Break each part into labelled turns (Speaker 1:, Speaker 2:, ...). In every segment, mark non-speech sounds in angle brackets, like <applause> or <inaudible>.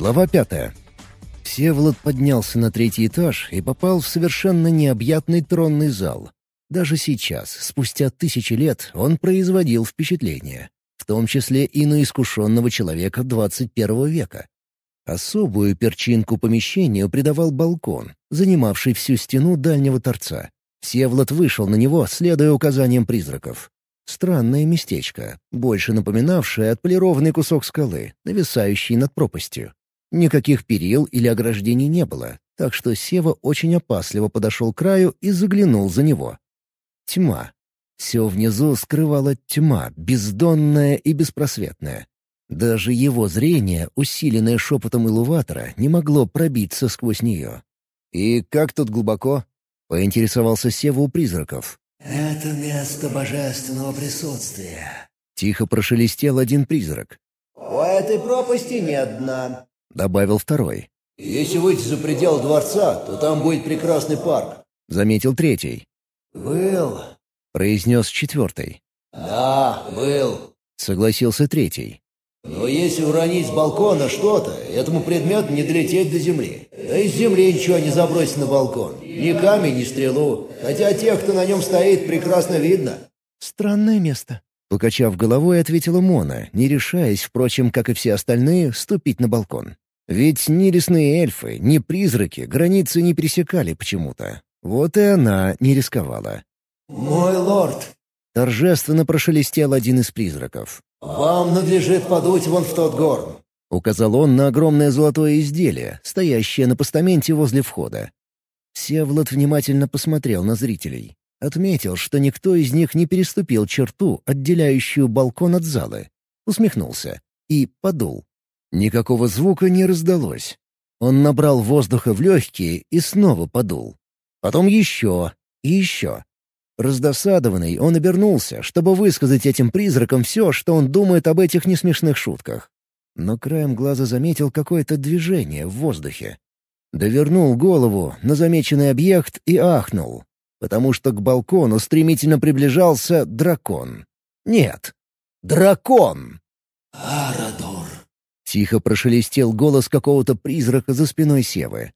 Speaker 1: Глава пятая. Всеволод поднялся на третий этаж и попал в совершенно необъятный тронный зал. Даже сейчас, спустя тысячи лет, он производил впечатление, в том числе и на искушенного человека 21 века. Особую перчинку помещению придавал балкон, занимавший всю стену дальнего торца. Всеволод вышел на него, следуя указаниям призраков. Странное местечко, больше напоминавшее отполированный кусок скалы, нависающий над пропастью. Никаких перил или ограждений не было, так что Сева очень опасливо подошел к краю и заглянул за него. Тьма. Все внизу скрывала тьма, бездонная и беспросветная. Даже его зрение, усиленное шепотом илуватора, не могло пробиться сквозь нее. «И как тут глубоко?» — поинтересовался Сева у призраков.
Speaker 2: «Это место божественного присутствия», —
Speaker 1: тихо прошелестел один призрак.
Speaker 2: «У этой пропасти нет дна», —
Speaker 1: добавил второй.
Speaker 2: «Если выйти за пределы дворца, то там будет прекрасный парк», —
Speaker 1: заметил третий.
Speaker 2: «Был», —
Speaker 1: произнес четвертый.
Speaker 2: «Да, был», —
Speaker 1: согласился третий.
Speaker 2: «Но если уронить с балкона что-то, этому предмету не долететь до земли. Да и с земли ничего не забросить на балкон. Ни камень, ни стрелу. Хотя тех, кто на нем стоит, прекрасно видно».
Speaker 1: «Странное место», — покачав головой, ответила Мона, не решаясь, впрочем, как и все остальные, ступить на балкон. Ведь ни лесные эльфы, ни призраки границы не пересекали почему-то. Вот и она не рисковала.
Speaker 2: «Мой лорд!»
Speaker 1: — торжественно прошелестел один из призраков.
Speaker 2: «Вам надлежит подуть вон в тот горн!»
Speaker 1: — указал он на огромное золотое изделие, стоящее на постаменте возле входа. Всеволод внимательно посмотрел на зрителей. Отметил, что никто из них не переступил черту, отделяющую балкон от залы. Усмехнулся и подул. Никакого звука не раздалось. Он набрал воздуха в легкие и снова подул. Потом еще и еще. Раздосадованный, он обернулся, чтобы высказать этим призракам все, что он думает об этих несмешных шутках. Но краем глаза заметил какое-то движение в воздухе. Довернул голову на замеченный объект и ахнул, потому что к балкону стремительно приближался дракон. Нет, дракон!
Speaker 2: «Арадор!»
Speaker 1: — тихо прошелестел голос какого-то призрака за спиной Севы.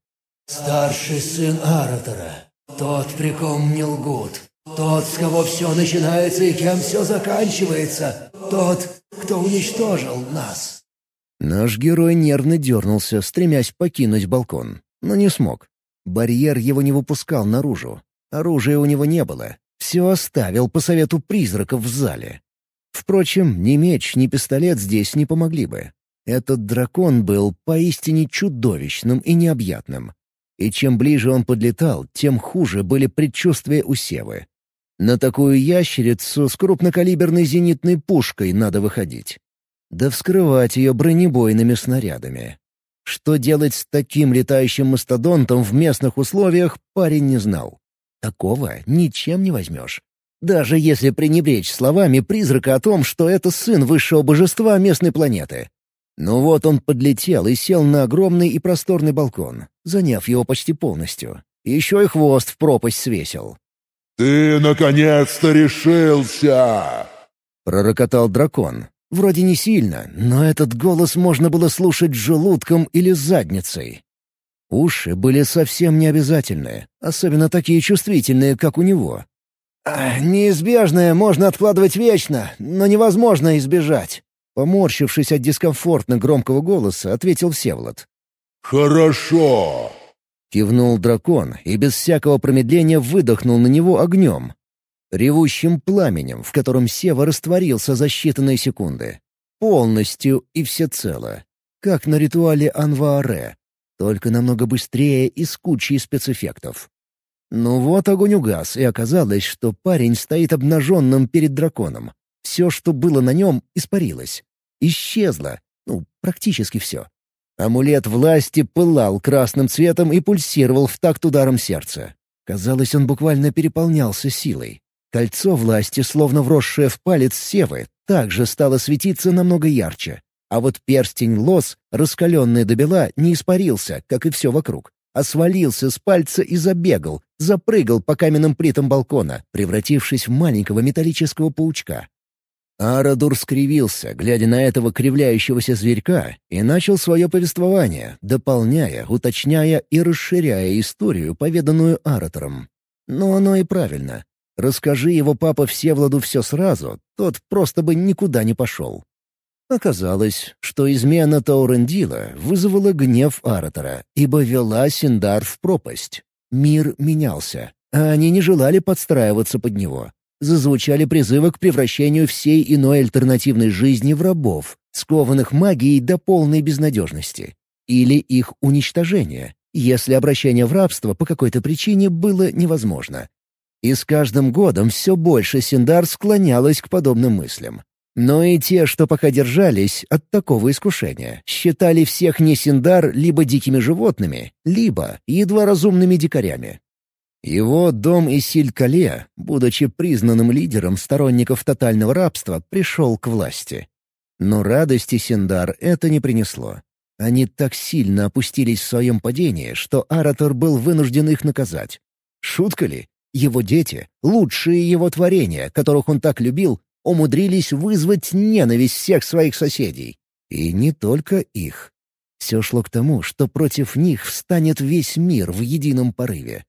Speaker 2: «Старший сын Арадора, тот, при ком не лгут, тот, с кого все начинается и кем все заканчивается, тот, кто уничтожил нас».
Speaker 1: Наш герой нервно дернулся, стремясь покинуть балкон, но не смог. Барьер его не выпускал наружу. Оружия у него не было. Все оставил по совету призраков в зале. Впрочем, ни меч, ни пистолет здесь не помогли бы. Этот дракон был поистине чудовищным и необъятным. И чем ближе он подлетал, тем хуже были предчувствия у Севы. На такую ящерицу с крупнокалиберной зенитной пушкой надо выходить. Да вскрывать ее бронебойными снарядами. Что делать с таким летающим мастодонтом в местных условиях, парень не знал. Такого ничем не возьмешь. Даже если пренебречь словами призрака о том, что это сын высшего божества местной планеты. Ну вот он подлетел и сел на огромный и просторный балкон, заняв его почти полностью. Еще и хвост в пропасть свесил.
Speaker 3: «Ты наконец-то решился!»
Speaker 1: — пророкотал дракон. Вроде не сильно, но этот голос можно было слушать желудком или задницей. Уши были совсем необязательные, особенно такие чувствительные, как у него. «Неизбежное можно откладывать вечно, но невозможно избежать», Поморщившись от дискомфортно громкого голоса, ответил Всеволод.
Speaker 3: «Хорошо!»
Speaker 1: Кивнул дракон и без всякого промедления выдохнул на него огнем. Ревущим пламенем, в котором Сева растворился за считанные секунды. Полностью и всецело. Как на ритуале Анвааре. Только намного быстрее и с кучей спецэффектов. Ну вот огонь угас, и оказалось, что парень стоит обнаженным перед драконом. Все, что было на нем, испарилось. Исчезло. Ну, практически все. Амулет власти пылал красным цветом и пульсировал в такт ударом сердца. Казалось, он буквально переполнялся силой. Кольцо власти, словно вросшее в палец Севы, также стало светиться намного ярче. А вот перстень лос, раскаленный до бела, не испарился, как и все вокруг, а свалился с пальца и забегал, запрыгал по каменным плитам балкона, превратившись в маленького металлического паучка. Арадур скривился, глядя на этого кривляющегося зверька, и начал свое повествование, дополняя, уточняя и расширяя историю, поведанную Аратором. Но оно и правильно. Расскажи его папа Всевладу все сразу, тот просто бы никуда не пошел. Оказалось, что измена Таурендила вызвала гнев Аратора, ибо вела Синдар в пропасть. Мир менялся, а они не желали подстраиваться под него зазвучали призывы к превращению всей иной альтернативной жизни в рабов, скованных магией до полной безнадежности. Или их уничтожение, если обращение в рабство по какой-то причине было невозможно. И с каждым годом все больше Синдар склонялось к подобным мыслям. Но и те, что пока держались от такого искушения, считали всех не Синдар либо дикими животными, либо едва разумными дикарями. Его дом Исиль-Кале, будучи признанным лидером сторонников тотального рабства, пришел к власти. Но радости Синдар это не принесло. Они так сильно опустились в своем падении, что Аратор был вынужден их наказать. Шутка ли? Его дети, лучшие его творения, которых он так любил, умудрились вызвать ненависть всех своих соседей. И не только их. Все шло к тому, что против них встанет весь мир в едином порыве.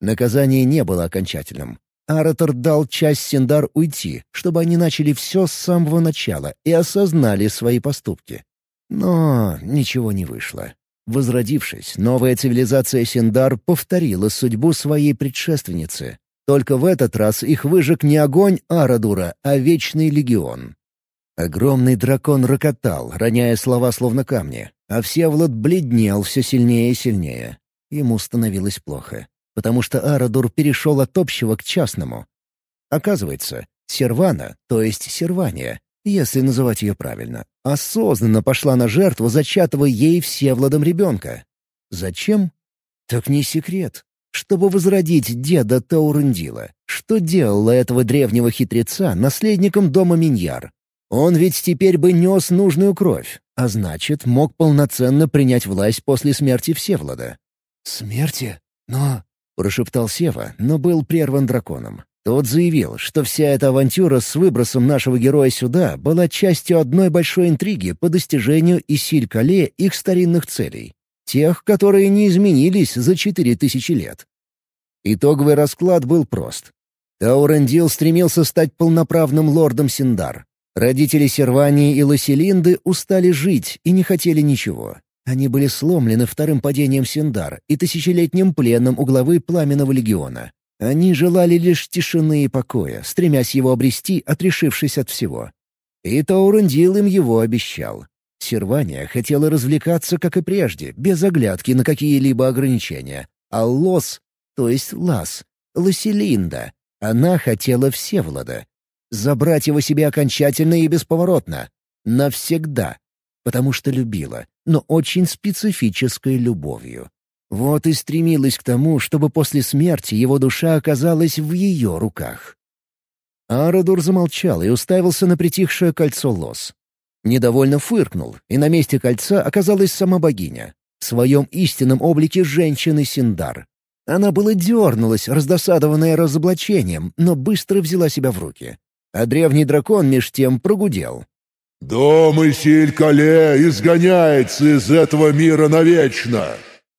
Speaker 1: Наказание не было окончательным. Аратор дал часть Синдар уйти, чтобы они начали все с самого начала и осознали свои поступки. Но ничего не вышло. Возродившись, новая цивилизация Синдар повторила судьбу своей предшественницы. Только в этот раз их выжег не огонь Арадура, а Вечный Легион. Огромный дракон рокотал, роняя слова словно камни, а Всеволод бледнел все сильнее и сильнее. Ему становилось плохо потому что Арадур перешел от общего к частному. Оказывается, Сервана, то есть Сервания, если называть ее правильно, осознанно пошла на жертву зачатого ей Всевладом ребенка. Зачем? Так не секрет. Чтобы возродить деда Таурендила, что делало этого древнего хитреца наследником дома Миньяр. Он ведь теперь бы нес нужную кровь, а значит, мог полноценно принять власть после смерти Всевлада.
Speaker 2: «Смерти? Но
Speaker 1: прошептал Сева, но был прерван драконом. Тот заявил, что вся эта авантюра с выбросом нашего героя сюда была частью одной большой интриги по достижению Исиль-Кале их старинных целей. Тех, которые не изменились за четыре тысячи лет. Итоговый расклад был прост. Таурендил стремился стать полноправным лордом Синдар. Родители Сервании и Ласелинды устали жить и не хотели ничего. Они были сломлены вторым падением Синдар и тысячелетним пленом у главы Пламенного легиона. Они желали лишь тишины и покоя, стремясь его обрести, отрешившись от всего. И Таурендил им его обещал. Сервания хотела развлекаться, как и прежде, без оглядки на какие-либо ограничения. А Лос, то есть Лас, Ласелинда, она хотела Всевлада. Забрать его себе окончательно и бесповоротно. Навсегда потому что любила, но очень специфической любовью. Вот и стремилась к тому, чтобы после смерти его душа оказалась в ее руках. Арадур замолчал и уставился на притихшее кольцо лос. Недовольно фыркнул, и на месте кольца оказалась сама богиня. В своем истинном облике женщины Синдар. Она была дернулась, раздосадованная разоблачением, но быстро взяла себя в руки. А древний дракон меж тем прогудел.
Speaker 3: «Дом Исиль-Кале изгоняется из этого мира навечно.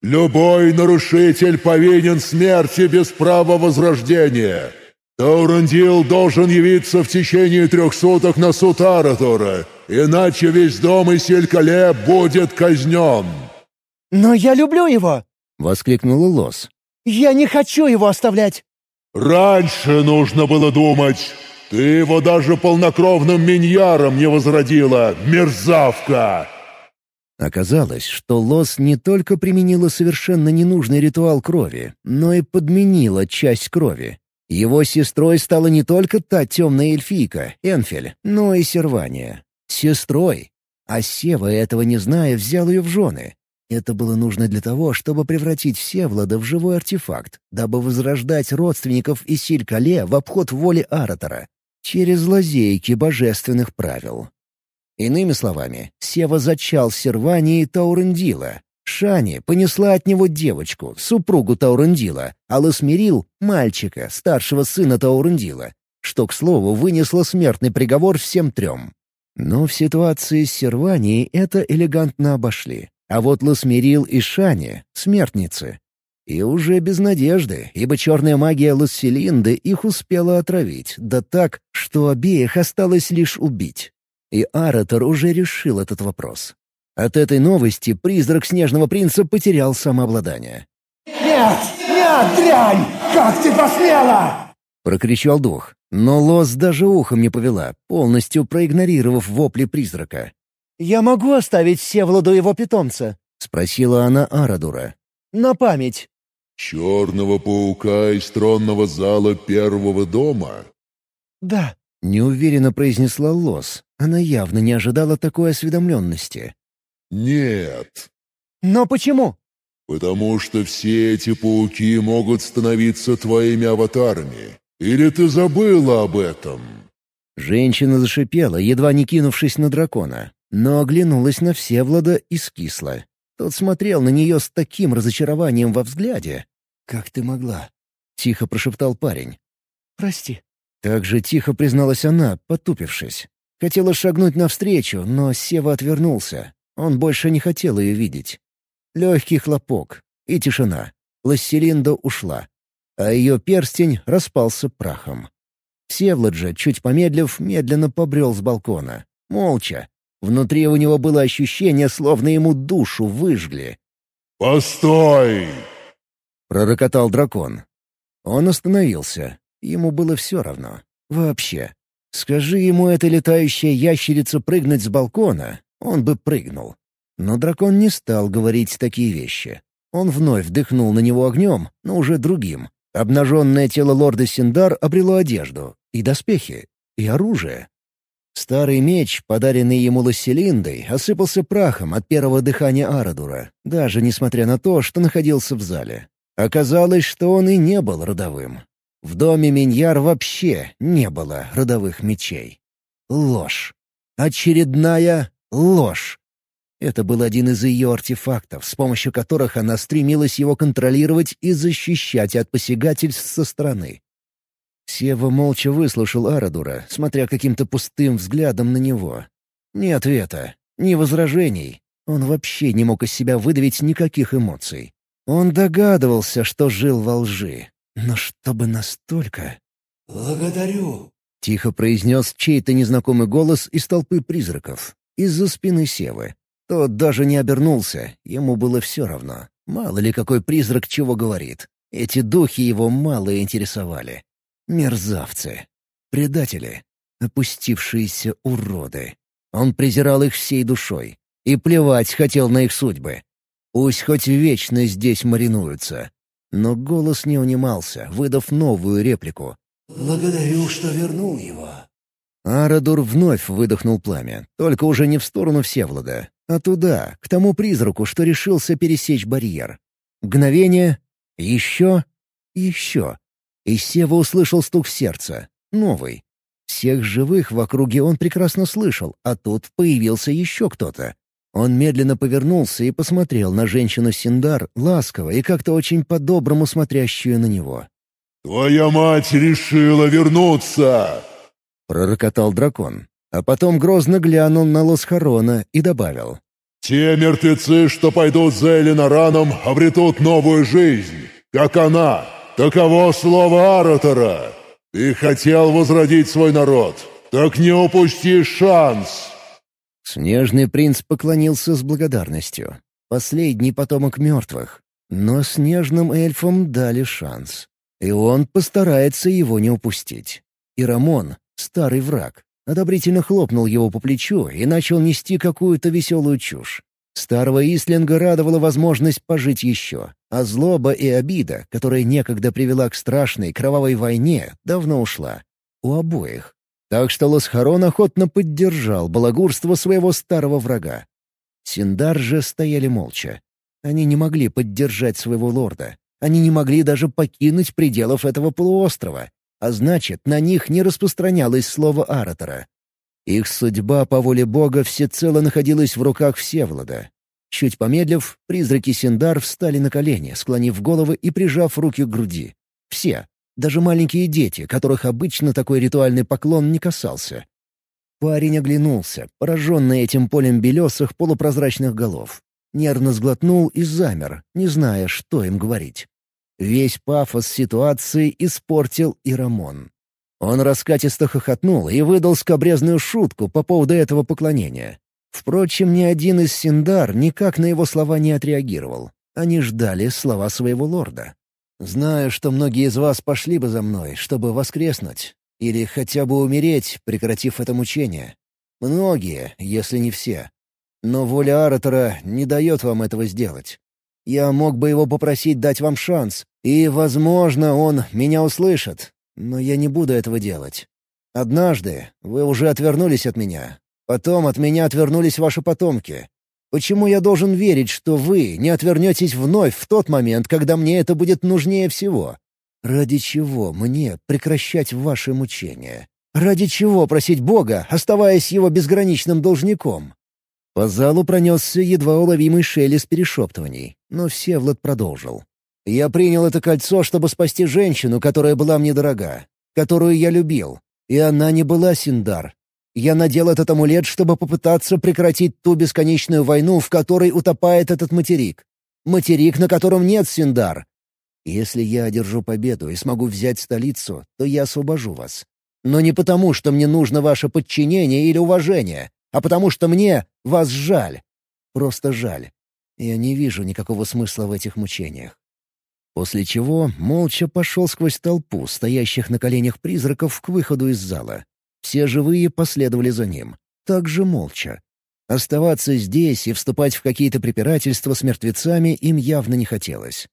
Speaker 3: Любой нарушитель повинен смерти без права возрождения. Таурандил должен явиться в течение трех суток на суд Аратора, иначе весь дом Исиль-Кале будет казнен».
Speaker 4: «Но я люблю его!»
Speaker 1: — воскликнула Лос.
Speaker 4: «Я не хочу его оставлять!»
Speaker 3: «Раньше нужно было думать!» Ты его даже полнокровным миньяром не возродила, мерзавка!»
Speaker 1: Оказалось, что Лос не только применила совершенно ненужный ритуал крови, но и подменила часть крови. Его сестрой стала не только та темная эльфийка, Энфель, но и Сервания. Сестрой. А Сева, этого не зная, взял ее в жены. Это было нужно для того, чтобы превратить Всевлада в живой артефакт, дабы возрождать родственников и Силь-Кале в обход воли Аратора через лазейки божественных правил. Иными словами, Сева зачал Сервании Таурендила. Шани понесла от него девочку, супругу Таурендила, а Ласмирил — мальчика, старшего сына Таурендила. что, к слову, вынесло смертный приговор всем трем. Но в ситуации с Серванией это элегантно обошли. А вот Ласмирил и Шани — смертницы. И уже без надежды, ибо черная магия Ласселинды их успела отравить, да так, что обеих осталось лишь убить. И Аратор уже решил этот вопрос. От этой новости призрак Снежного Принца потерял самообладание.
Speaker 2: «Нет! Нет, дрянь! Как ты посмела!»
Speaker 1: — прокричал дух. Но Лос даже ухом не повела, полностью проигнорировав вопли призрака.
Speaker 4: «Я могу оставить Севладу его питомца?»
Speaker 1: — спросила она Арадура.
Speaker 4: «На память».
Speaker 3: «Черного паука из тронного зала первого дома?»
Speaker 4: «Да», —
Speaker 1: неуверенно произнесла Лос. Она явно не ожидала такой осведомленности.
Speaker 3: «Нет».
Speaker 4: «Но почему?»
Speaker 3: «Потому что все эти пауки могут становиться твоими аватарами. Или ты забыла об этом?»
Speaker 1: Женщина зашипела, едва не кинувшись на дракона, но оглянулась на Всевлада и скисла. Тот смотрел на нее с таким разочарованием во взгляде. «Как ты могла?» — тихо прошептал парень.
Speaker 4: «Прости».
Speaker 1: Так же тихо призналась она, потупившись. Хотела шагнуть навстречу, но Сева отвернулся. Он больше не хотел ее видеть. Легкий хлопок и тишина. Ласселинда ушла а ее перстень распался прахом. Всевлад же, чуть помедлив, медленно побрел с балкона. Молча. Внутри у него было ощущение, словно ему душу выжгли.
Speaker 3: «Постой!»
Speaker 1: — пророкотал дракон. Он остановился. Ему было все равно. Вообще. Скажи ему эта летающая ящерица прыгнуть с балкона, он бы прыгнул. Но дракон не стал говорить такие вещи. Он вновь вдыхнул на него огнем, но уже другим. Обнаженное тело лорда Синдар обрело одежду, и доспехи, и оружие. Старый меч, подаренный ему Ласселиндой, осыпался прахом от первого дыхания Арадура, даже несмотря на то, что находился в зале. Оказалось, что он и не был родовым. В доме Миньяр вообще не было родовых мечей. Ложь. Очередная ложь. Это был один из ее артефактов, с помощью которых она стремилась его контролировать и защищать от посягательств со стороны. Сева молча выслушал Арадура, смотря каким-то пустым взглядом на него. Ни ответа, ни возражений. Он вообще не мог из себя выдавить никаких эмоций. Он догадывался, что жил во лжи. Но чтобы настолько...
Speaker 2: «Благодарю», —
Speaker 1: тихо произнес чей-то незнакомый голос из толпы призраков, из-за спины Севы. Тот даже не обернулся, ему было все равно. Мало ли какой призрак чего говорит. Эти духи его мало интересовали. Мерзавцы. Предатели. Опустившиеся уроды. Он презирал их всей душой. И плевать хотел на их судьбы. Пусть хоть вечно здесь маринуются. Но голос не унимался, выдав новую реплику.
Speaker 2: «Благодарю, что вернул его».
Speaker 1: Арадур вновь выдохнул пламя, только уже не в сторону Всевлада, а туда, к тому призраку, что решился пересечь барьер. Мгновение, еще, еще. И Сева услышал стук сердца. Новый. Всех живых в округе он прекрасно слышал, а тут появился еще кто-то. Он медленно повернулся и посмотрел на женщину Синдар, ласково и как-то очень по-доброму смотрящую на него.
Speaker 3: «Твоя мать решила вернуться!»
Speaker 1: — пророкотал дракон. А потом грозно глянул на Лосхарона и добавил.
Speaker 3: «Те мертвецы, что пойдут за Элинараном, обретут новую жизнь, как она. Таково слово Аратора. Ты хотел возродить свой народ, так не упусти шанс!»
Speaker 1: Снежный принц поклонился с благодарностью. Последний потомок мертвых. Но снежным эльфам дали шанс. И он постарается его не упустить. И Рамон — старый враг, одобрительно хлопнул его по плечу и начал нести какую-то веселую чушь. Старого Ислинга радовала возможность пожить еще, а злоба и обида, которая некогда привела к страшной кровавой войне, давно ушла. У обоих. Так что Лосхарон охотно поддержал балагурство своего старого врага. Синдар же стояли молча. Они не могли поддержать своего лорда. Они не могли даже покинуть пределов этого полуострова а значит, на них не распространялось слово Аратора. Их судьба по воле Бога всецело находилась в руках Всевлада. Чуть помедлив, призраки Синдар встали на колени, склонив головы и прижав руки к груди. Все, Даже маленькие дети, которых обычно такой ритуальный поклон не касался. Парень оглянулся, пораженный этим полем белесых полупрозрачных голов. Нервно сглотнул и замер, не зная, что им говорить. Весь пафос ситуации испортил и Рамон. Он раскатисто хохотнул и выдал скобрезную шутку по поводу этого поклонения. Впрочем, ни один из Синдар никак на его слова не отреагировал. Они ждали слова своего лорда. «Знаю, что многие из вас пошли бы за мной, чтобы воскреснуть. Или хотя бы умереть, прекратив это мучение. Многие, если не все. Но воля Аратора не дает вам этого сделать. Я мог бы его попросить дать вам шанс, и, возможно, он меня услышит, но я не буду этого делать. Однажды вы уже отвернулись от меня. Потом от меня отвернулись ваши потомки. Почему я должен верить, что вы не отвернетесь вновь в тот момент, когда мне это будет нужнее всего? Ради чего мне прекращать ваши мучения? Ради чего просить Бога, оставаясь его безграничным должником? По залу пронесся едва уловимый шелест перешептываний, но Всевлад продолжил. «Я принял это кольцо, чтобы спасти женщину, которая была мне дорога, которую я любил. И она не была Синдар. Я надел этот амулет, чтобы попытаться прекратить ту бесконечную войну, в которой утопает этот материк. Материк, на котором нет Синдар. Если я одержу победу и смогу взять столицу, то я освобожу вас. Но не потому, что мне нужно ваше подчинение или уважение, а потому что мне вас жаль. Просто жаль. Я не вижу никакого смысла в этих мучениях. После чего молча пошел сквозь толпу стоящих на коленях призраков к выходу из зала. Все живые последовали за ним. Так же молча. Оставаться здесь и вступать в какие-то препирательства с мертвецами им явно не хотелось.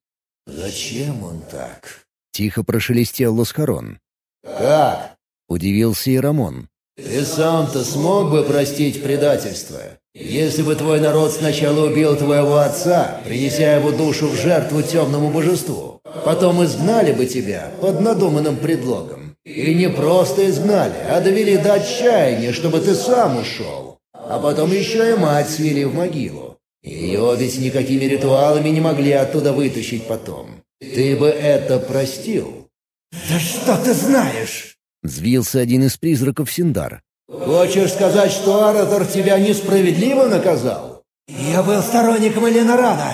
Speaker 2: «Зачем он так?»
Speaker 1: — тихо прошелестел Лосхарон.
Speaker 2: «Как?»
Speaker 1: — удивился и Рамон.
Speaker 2: «Ты сам-то смог бы простить предательство? Если бы твой народ сначала убил твоего отца, принеся его душу в жертву темному божеству, потом изгнали бы тебя под надуманным предлогом. И не просто изгнали, а довели до отчаяния, чтобы ты сам ушел. А потом еще и мать свели в могилу. Ее ведь никакими ритуалами не могли оттуда вытащить потом. Ты бы это простил?» «Да что ты знаешь?»
Speaker 1: Взвился один из призраков Синдар.
Speaker 2: «Хочешь сказать, что Аратор тебя несправедливо наказал?» «Я был сторонником Эленорада».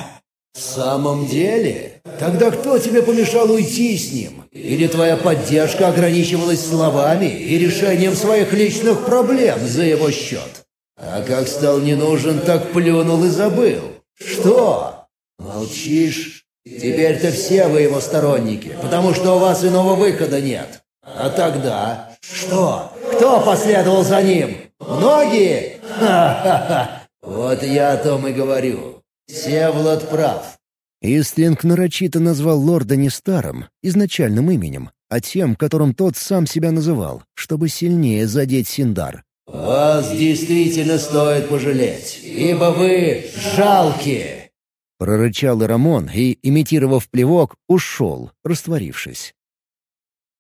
Speaker 2: «В самом деле? Тогда кто тебе помешал уйти с ним? Или твоя поддержка ограничивалась словами и решением своих личных проблем за его счет? А как стал не нужен, так плюнул и забыл. Что? Молчишь? Теперь-то все вы его сторонники, потому что у вас иного выхода нет. А тогда что? Кто последовал за ним? Многие? Ха-ха-ха! <laughs> Вот я о том и говорю. Всеволод прав.
Speaker 1: Истлинг нарочито назвал лорда не старым, изначальным именем, а тем, которым тот сам себя называл, чтобы сильнее задеть Синдар.
Speaker 2: «Вас действительно стоит пожалеть, ибо вы жалкие!»
Speaker 1: Прорычал Рамон и, имитировав плевок, ушел, растворившись.